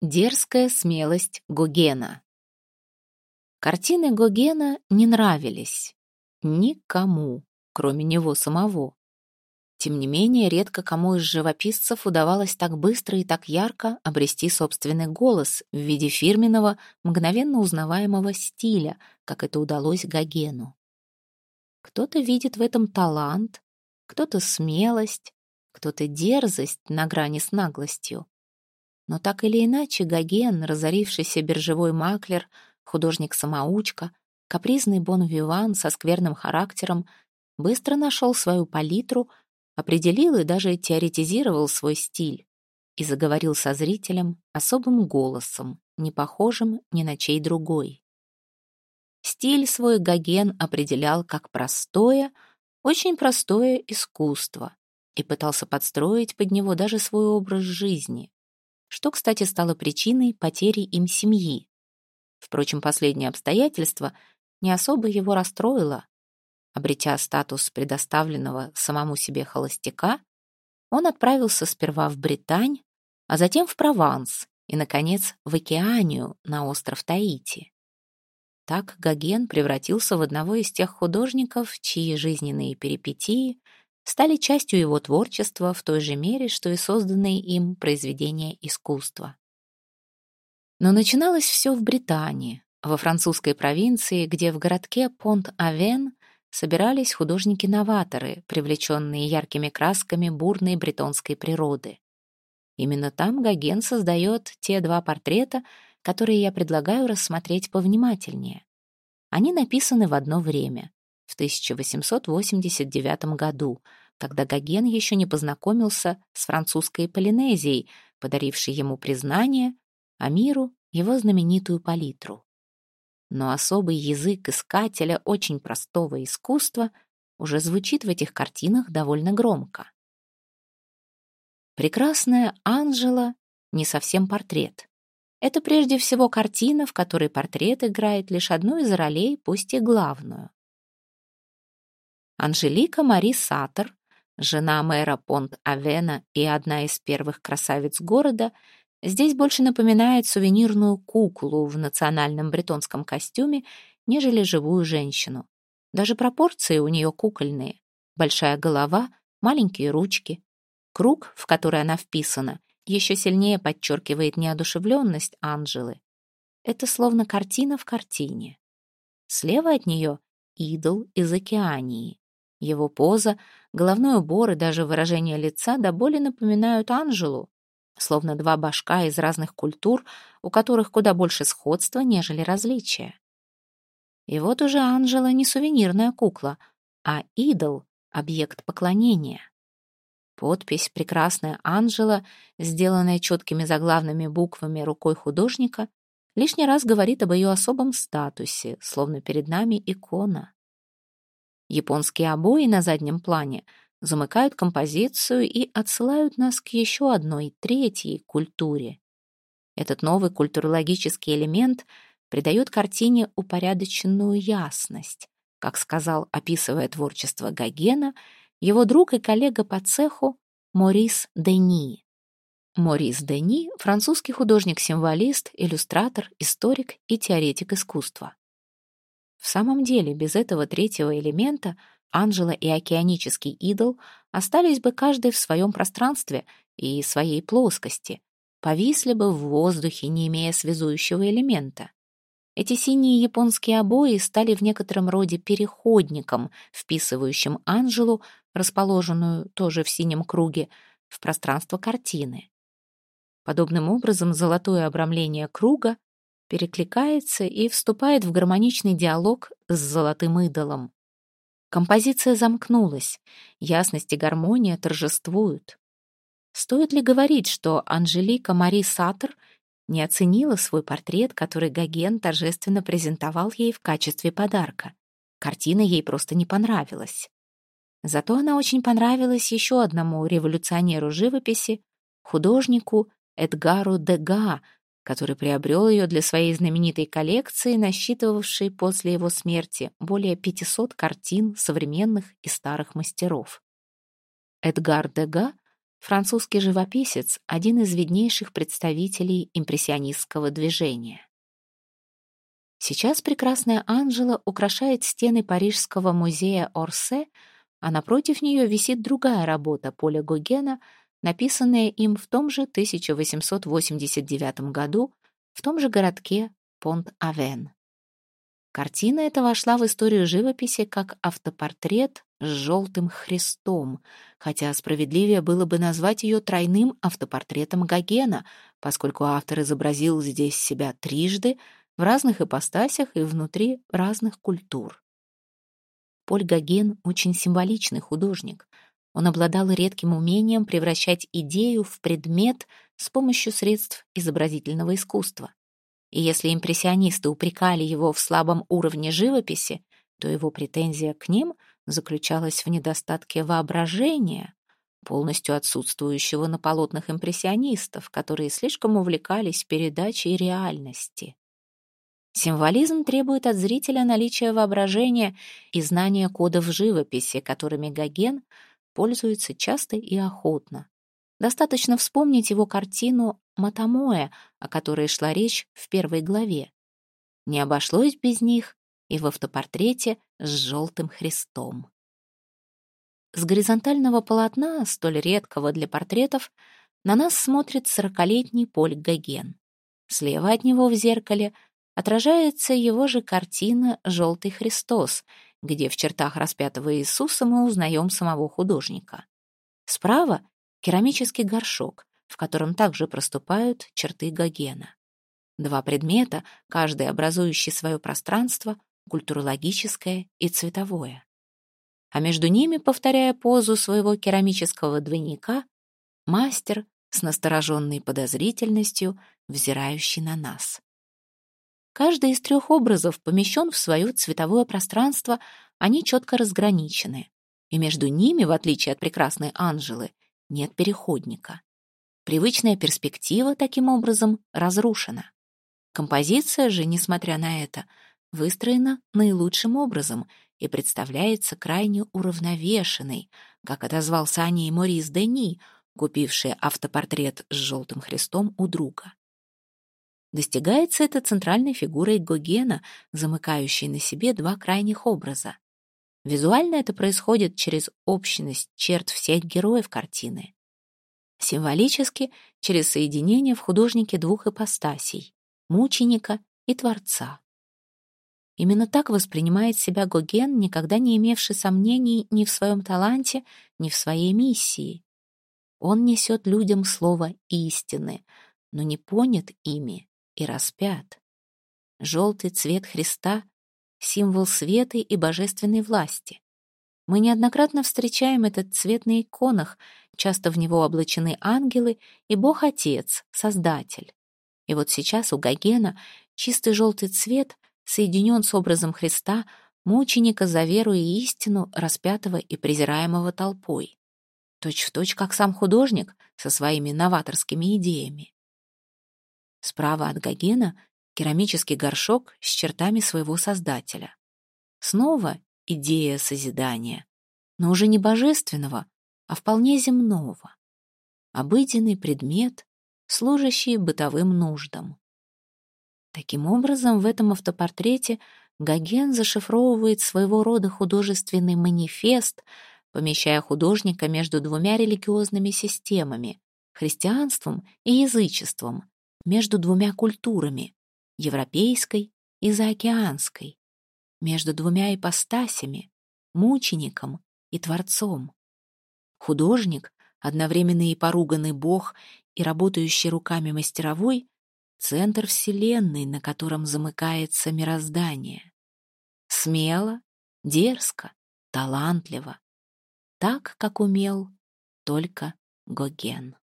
Дерзкая смелость Гогена. Картины Гогена не нравились никому, кроме него самого. Тем не менее, редко кому из живописцев удавалось так быстро и так ярко обрести собственный голос в виде фирменного, мгновенно узнаваемого стиля, как это удалось Гогену. Кто-то видит в этом талант, кто-то смелость, кто-то дерзость на грани с наглостью. Но так или иначе Гоген, разорившийся биржевой маклер, художник-самоучка, капризный бон-виван со скверным характером, быстро нашел свою палитру, определил и даже теоретизировал свой стиль и заговорил со зрителем особым голосом, не похожим ни на чей другой. Стиль свой Гоген определял как простое, очень простое искусство и пытался подстроить под него даже свой образ жизни что, кстати, стало причиной потери им семьи. Впрочем, последнее обстоятельство не особо его расстроило. Обретя статус предоставленного самому себе холостяка, он отправился сперва в Британь, а затем в Прованс и, наконец, в Океанию на остров Таити. Так Гоген превратился в одного из тех художников, чьи жизненные перипетии стали частью его творчества в той же мере, что и созданные им произведения искусства. Но начиналось все в Британии, во французской провинции, где в городке Понт-Авен собирались художники-новаторы, привлеченные яркими красками бурной бретонской природы. Именно там Гоген создает те два портрета, которые я предлагаю рассмотреть повнимательнее. Они написаны в одно время в 1889 году, когда Гоген еще не познакомился с французской Полинезией, подарившей ему признание, а миру — его знаменитую палитру. Но особый язык искателя очень простого искусства уже звучит в этих картинах довольно громко. Прекрасная Анжела — не совсем портрет. Это прежде всего картина, в которой портрет играет лишь одну из ролей, пусть и главную. Анжелика Мари Саттер, жена мэра Понт-Авена и одна из первых красавиц города, здесь больше напоминает сувенирную куклу в национальном бретонском костюме, нежели живую женщину. Даже пропорции у нее кукольные. Большая голова, маленькие ручки. Круг, в который она вписана, еще сильнее подчеркивает неодушевленность Анжелы. Это словно картина в картине. Слева от нее — идол из Океании. Его поза, головной убор и даже выражение лица до боли напоминают Анжелу, словно два башка из разных культур, у которых куда больше сходства, нежели различия. И вот уже Анжела не сувенирная кукла, а идол, объект поклонения. Подпись «Прекрасная Анжела», сделанная четкими заглавными буквами рукой художника, лишний раз говорит об ее особом статусе, словно перед нами икона. Японские обои на заднем плане замыкают композицию и отсылают нас к еще одной, третьей культуре. Этот новый культурологический элемент придает картине упорядоченную ясность. Как сказал, описывая творчество Гогена, его друг и коллега по цеху Морис Дени. Морис Дени — французский художник-символист, иллюстратор, историк и теоретик искусства. В самом деле, без этого третьего элемента Анжела и океанический идол остались бы каждый в своем пространстве и своей плоскости, повисли бы в воздухе, не имея связующего элемента. Эти синие японские обои стали в некотором роде переходником, вписывающим Анжелу, расположенную тоже в синем круге, в пространство картины. Подобным образом золотое обрамление круга перекликается и вступает в гармоничный диалог с золотым идолом. Композиция замкнулась, ясность и гармония торжествуют. Стоит ли говорить, что Анжелика Мари Саттер не оценила свой портрет, который Гоген торжественно презентовал ей в качестве подарка? Картина ей просто не понравилась. Зато она очень понравилась еще одному революционеру живописи, художнику Эдгару Дега, который приобрел ее для своей знаменитой коллекции, насчитывавшей после его смерти более 500 картин современных и старых мастеров. Эдгар Дега французский живописец, один из виднейших представителей импрессионистского движения. Сейчас прекрасная Анжела украшает стены Парижского музея Орсе, а напротив нее висит другая работа Поля Гогена, написанная им в том же 1889 году в том же городке Понт-Авен. Картина эта вошла в историю живописи как автопортрет с желтым Христом, хотя справедливее было бы назвать ее тройным автопортретом Гогена, поскольку автор изобразил здесь себя трижды в разных ипостасях и внутри разных культур. Поль Гоген очень символичный художник. Он обладал редким умением превращать идею в предмет с помощью средств изобразительного искусства. И если импрессионисты упрекали его в слабом уровне живописи, то его претензия к ним заключалась в недостатке воображения, полностью отсутствующего на полотнах импрессионистов, которые слишком увлекались передачей реальности. Символизм требует от зрителя наличия воображения и знания кодов живописи, которыми Гоген пользуется часто и охотно. Достаточно вспомнить его картину «Матамоэ», о которой шла речь в первой главе. Не обошлось без них и в автопортрете с желтым Христом. С горизонтального полотна, столь редкого для портретов, на нас смотрит сорокалетний Поль Гоген. Слева от него в зеркале отражается его же картина «Желтый Христос», где в чертах распятого Иисуса мы узнаем самого художника. Справа керамический горшок, в котором также проступают черты Гогена. Два предмета, каждый образующий свое пространство, культурологическое и цветовое. А между ними, повторяя позу своего керамического двойника, мастер с настороженной подозрительностью, взирающий на нас. Каждый из трех образов помещен в свое цветовое пространство, они четко разграничены. И между ними, в отличие от прекрасной Анжелы, нет переходника. Привычная перспектива таким образом разрушена. Композиция же, несмотря на это, выстроена наилучшим образом и представляется крайне уравновешенной, как отозвался о ней Морис Дени, купивший автопортрет с желтым христом у друга. Достигается это центральной фигурой Гогена, замыкающей на себе два крайних образа. Визуально это происходит через общность черт всех героев картины. Символически — через соединение в художнике двух ипостасей — мученика и творца. Именно так воспринимает себя Гоген, никогда не имевший сомнений ни в своем таланте, ни в своей миссии. Он несет людям слово истины, но не понят ими и распят. Желтый цвет Христа символ света и божественной власти. Мы неоднократно встречаем этот цвет на иконах, часто в него облачены ангелы и Бог-Отец, Создатель. И вот сейчас у Гогена чистый желтый цвет соединен с образом Христа, мученика за веру и истину, распятого и презираемого толпой. Точь в точь, как сам художник со своими новаторскими идеями. Справа от Гогена керамический горшок с чертами своего создателя. Снова идея созидания, но уже не божественного, а вполне земного. Обыденный предмет, служащий бытовым нуждам. Таким образом, в этом автопортрете Гоген зашифровывает своего рода художественный манифест, помещая художника между двумя религиозными системами — христианством и язычеством, между двумя культурами европейской и заокеанской, между двумя ипостасями, мучеником и творцом. Художник, одновременно и поруганный бог, и работающий руками мастеровой, центр вселенной, на котором замыкается мироздание. Смело, дерзко, талантливо, так, как умел только Гоген.